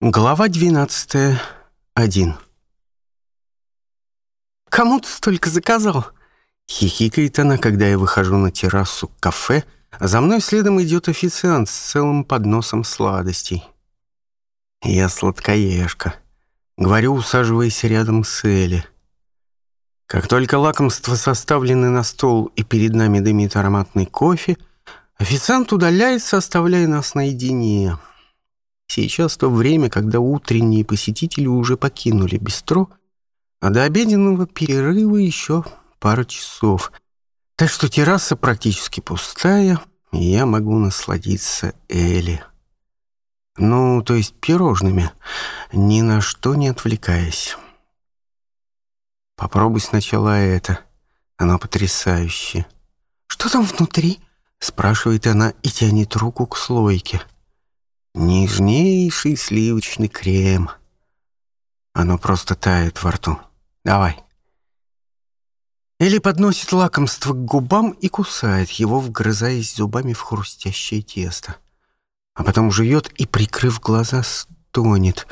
Глава 12. 1. «Кому ты столько заказал?» Хихикает она, когда я выхожу на террасу кафе, а за мной следом идет официант с целым подносом сладостей. Я сладкоежка. Говорю, усаживаясь рядом с Элли. Как только лакомства составлены на стол и перед нами дымит ароматный кофе, официант удаляется, оставляя нас наедине. «Я Сейчас то время, когда утренние посетители уже покинули бистро, а до обеденного перерыва еще пара часов. Так что терраса практически пустая, и я могу насладиться Эли. Ну, то есть пирожными, ни на что не отвлекаясь. Попробуй сначала это. Оно потрясающе. «Что там внутри?» — спрашивает она и тянет руку к слойке — Нежнейший сливочный крем. Оно просто тает во рту. Давай. Элли подносит лакомство к губам и кусает его, вгрызаясь зубами в хрустящее тесто. А потом жует и, прикрыв глаза, стонет.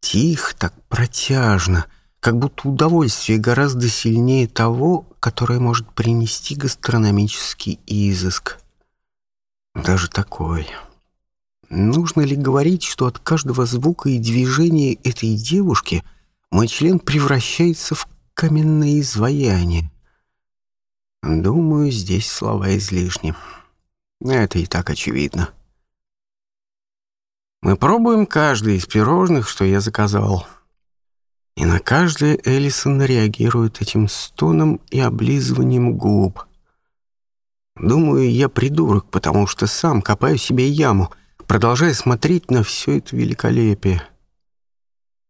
Тихо так, протяжно, как будто удовольствие гораздо сильнее того, которое может принести гастрономический изыск. Даже такой. Нужно ли говорить, что от каждого звука и движения этой девушки мой член превращается в каменное изваяние? Думаю, здесь слова излишни. Это и так очевидно. Мы пробуем каждый из пирожных, что я заказал. И на каждое Элисон реагирует этим стоном и облизыванием губ. Думаю, я придурок, потому что сам копаю себе яму — продолжая смотреть на все это великолепие.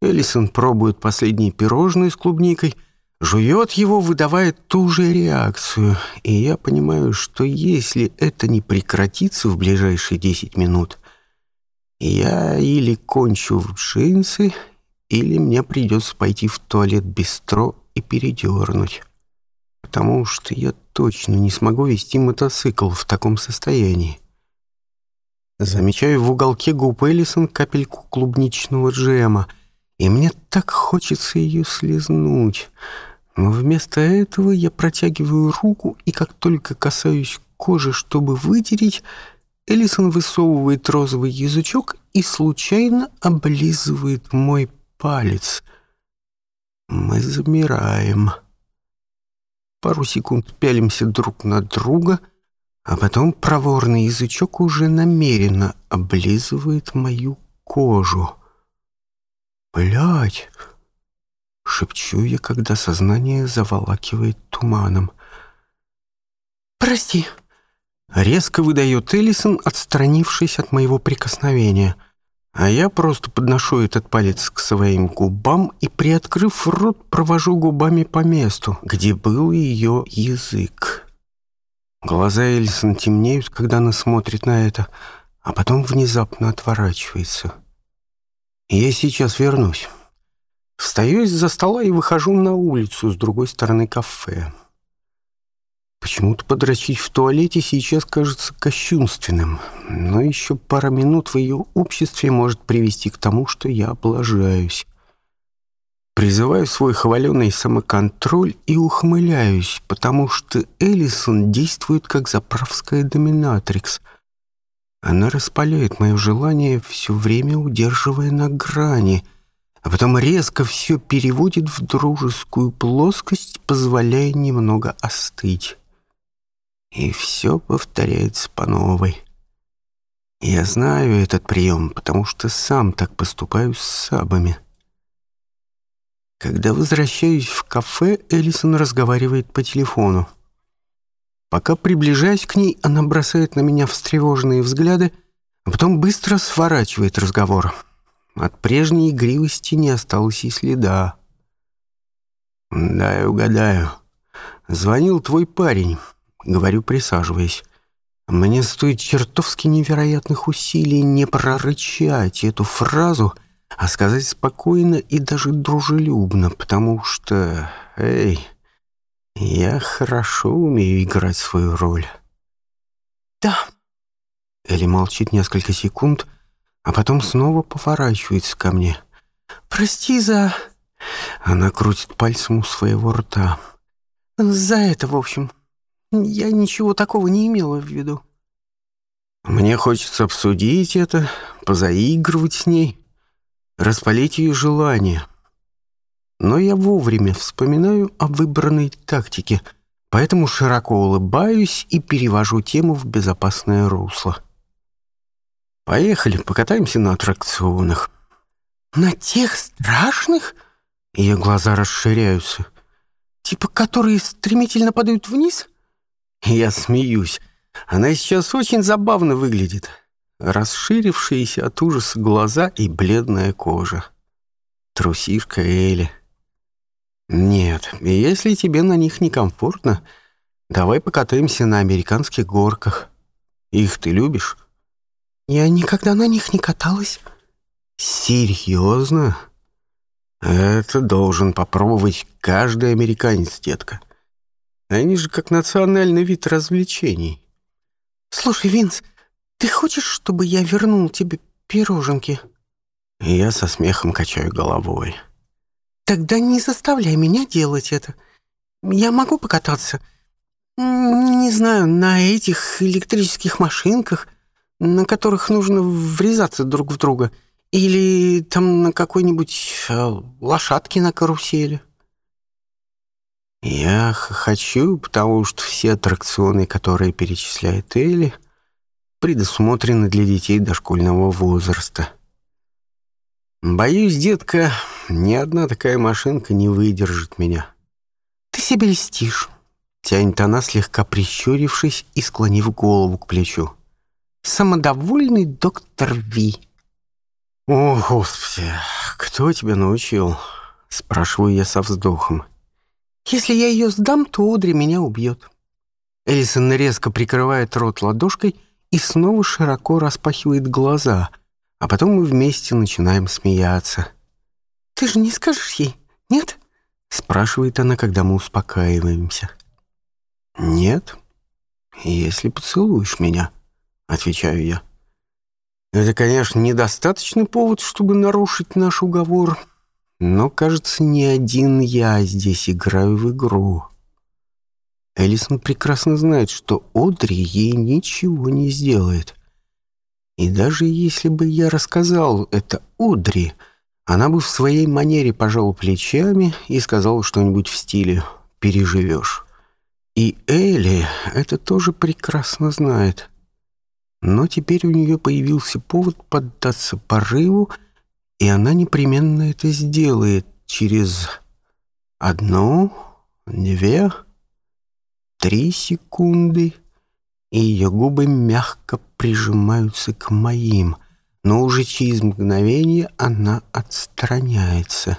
Элисон пробует последний пирожный с клубникой, жует его, выдавая ту же реакцию, и я понимаю, что если это не прекратится в ближайшие 10 минут, я или кончу в джинсы, или мне придется пойти в туалет бистро и передернуть, потому что я точно не смогу вести мотоцикл в таком состоянии. Замечаю в уголке губ Элисон капельку клубничного джема, и мне так хочется ее слезнуть. Но вместо этого я протягиваю руку, и как только касаюсь кожи, чтобы вытереть, Элисон высовывает розовый язычок и случайно облизывает мой палец. Мы замираем. Пару секунд пялимся друг на друга — а потом проворный язычок уже намеренно облизывает мою кожу. «Блядь!» — шепчу я, когда сознание заволакивает туманом. «Прости!» — резко выдает Эллисон, отстранившись от моего прикосновения. А я просто подношу этот палец к своим губам и, приоткрыв рот, провожу губами по месту, где был ее язык. Глаза Эльсон темнеют, когда она смотрит на это, а потом внезапно отворачивается. Я сейчас вернусь. Встаю из-за стола и выхожу на улицу с другой стороны кафе. Почему-то подрочить в туалете сейчас кажется кощунственным, но еще пара минут в ее обществе может привести к тому, что я облажаюсь. Призываю свой хваленый самоконтроль и ухмыляюсь, потому что Элисон действует как заправская доминатрикс. Она распаляет мое желание, все время удерживая на грани, а потом резко все переводит в дружескую плоскость, позволяя немного остыть. И все повторяется по новой. Я знаю этот прием, потому что сам так поступаю с сабами. — когда возвращаюсь в кафе, Элисон разговаривает по телефону. Пока приближаюсь к ней, она бросает на меня встревоженные взгляды, а потом быстро сворачивает разговор. От прежней игривости не осталось и следа. «Да, я угадаю. Звонил твой парень», — говорю, присаживаясь. «Мне стоит чертовски невероятных усилий не прорычать эту фразу — а сказать спокойно и даже дружелюбно, потому что, эй, я хорошо умею играть свою роль. Да. Элли молчит несколько секунд, а потом снова поворачивается ко мне. Прости за... Она крутит пальцем у своего рта. За это, в общем. Я ничего такого не имела в виду. Мне хочется обсудить это, позаигрывать с ней распалить ее желание. Но я вовремя вспоминаю о выбранной тактике, поэтому широко улыбаюсь и перевожу тему в безопасное русло. «Поехали, покатаемся на аттракционах». «На тех страшных?» Ее глаза расширяются. «Типа, которые стремительно падают вниз?» Я смеюсь. Она сейчас очень забавно выглядит расширившиеся от ужаса глаза и бледная кожа. Трусишка Эли. Нет, если тебе на них некомфортно, давай покатаемся на американских горках. Их ты любишь? Я никогда на них не каталась. Серьезно? Это должен попробовать каждый американец, детка. Они же как национальный вид развлечений. Слушай, Винс, — ты хочешь, чтобы я вернул тебе пироженки?» Я со смехом качаю головой. «Тогда не заставляй меня делать это. Я могу покататься. Не знаю, на этих электрических машинках, на которых нужно врезаться друг в друга, или там на какой-нибудь э, лошадке на карусели». «Я хочу, потому что все аттракционы, которые перечисляет Эли, — предусмотрены для детей дошкольного возраста. Боюсь, детка, ни одна такая машинка не выдержит меня. Ты себе льстишь, тянет она, слегка прищурившись и склонив голову к плечу. Самодовольный доктор Ви. О, Господи, кто тебя научил? Спрашиваю я со вздохом. Если я ее сдам, то Одри меня убьет. Элисон резко прикрывает рот ладошкой и снова широко распахивает глаза, а потом мы вместе начинаем смеяться. «Ты же не скажешь ей, нет?» — спрашивает она, когда мы успокаиваемся. «Нет, если поцелуешь меня», — отвечаю я. «Это, конечно, недостаточный повод, чтобы нарушить наш уговор, но, кажется, не один я здесь играю в игру». Элисон прекрасно знает, что Одри ей ничего не сделает. И даже если бы я рассказал это Одри, она бы в своей манере пожала плечами и сказала что-нибудь в стиле «переживешь». И Элли это тоже прекрасно знает. Но теперь у нее появился повод поддаться порыву, и она непременно это сделает через одну, две, три секунды, и ее губы мягко прижимаются к моим, но уже через мгновение она отстраняется.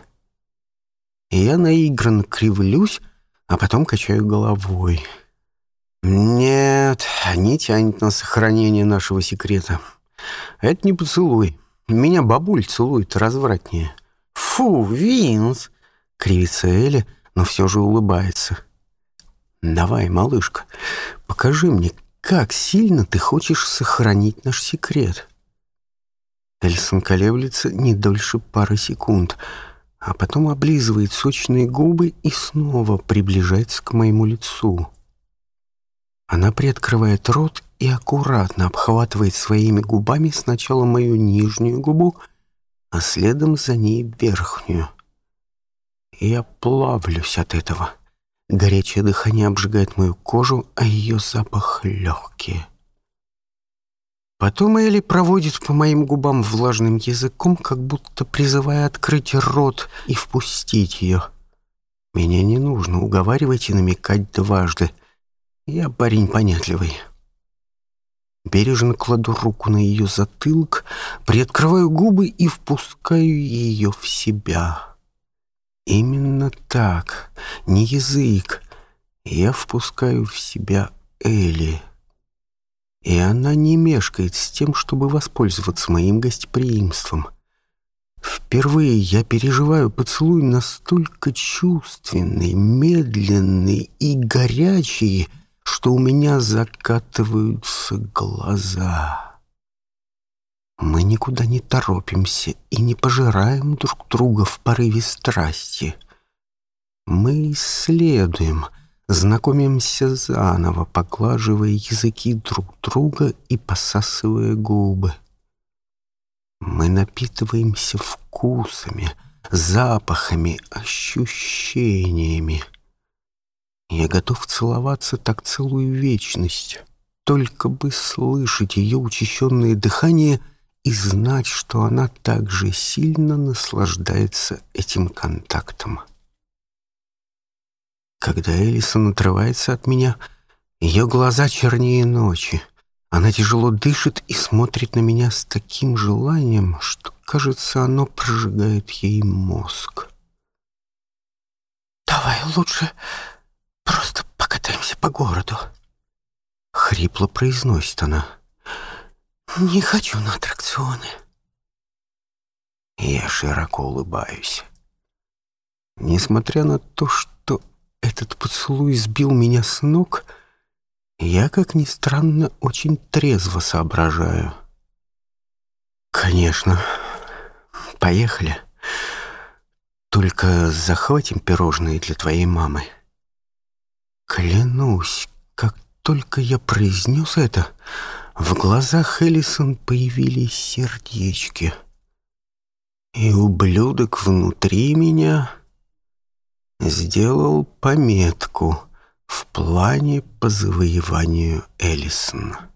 Я наигран кривлюсь, а потом качаю головой. Нет, не тянет на сохранение нашего секрета. Это не поцелуй. Меня бабуль целует развратнее. Фу, Винс! Кривится Эли, но все же улыбается. Давай, малышка, покажи мне, как сильно ты хочешь сохранить наш секрет. Эльсон колеблется не дольше пары секунд, а потом облизывает сочные губы и снова приближается к моему лицу. Она приоткрывает рот и аккуратно обхватывает своими губами сначала мою нижнюю губу, а следом за ней верхнюю. Я плавлюсь от этого. — Горячее дыхание обжигает мою кожу, а ее запах легкий. Потом Элли проводит по моим губам влажным языком, как будто призывая открыть рот и впустить ее. Меня не нужно уговаривать и намекать дважды. Я парень понятливый. Бережно кладу руку на ее затылок, приоткрываю губы и впускаю ее в себя. Именно так, не язык. Я впускаю в себя Элли. И она не мешкает с тем, чтобы воспользоваться моим гостеприимством. Впервые я переживаю поцелуй настолько чувственный, медленный и горячий, что у меня закатываются глаза. Мы никуда не торопимся и не пожираем друг друга в порыве страсти. Мы исследуем, знакомимся заново, поглаживая языки друг друга и посасывая губы. Мы напитываемся вкусами, запахами, ощущениями. Я готов целоваться так целую вечность, только бы слышать ее учащенное дыхание — и знать, что она также сильно наслаждается этим контактом. Когда Элисон отрывается от меня, ее глаза чернее ночи. Она тяжело дышит и смотрит на меня с таким желанием, что, кажется, оно прожигает ей мозг. «Давай лучше просто покатаемся по городу», — хрипло произносит она. «Давай не хочу на аттракционы. Я широко улыбаюсь. Несмотря на то, что этот поцелуй сбил меня с ног, я, как ни странно, очень трезво соображаю. Конечно. Поехали. Только захватим пирожные для твоей мамы. Клянусь, как только я произнес это, в глазах Эллисон появились сердечки. И ублюдок внутри меня сделал пометку в плане по завоеванию Эллисона.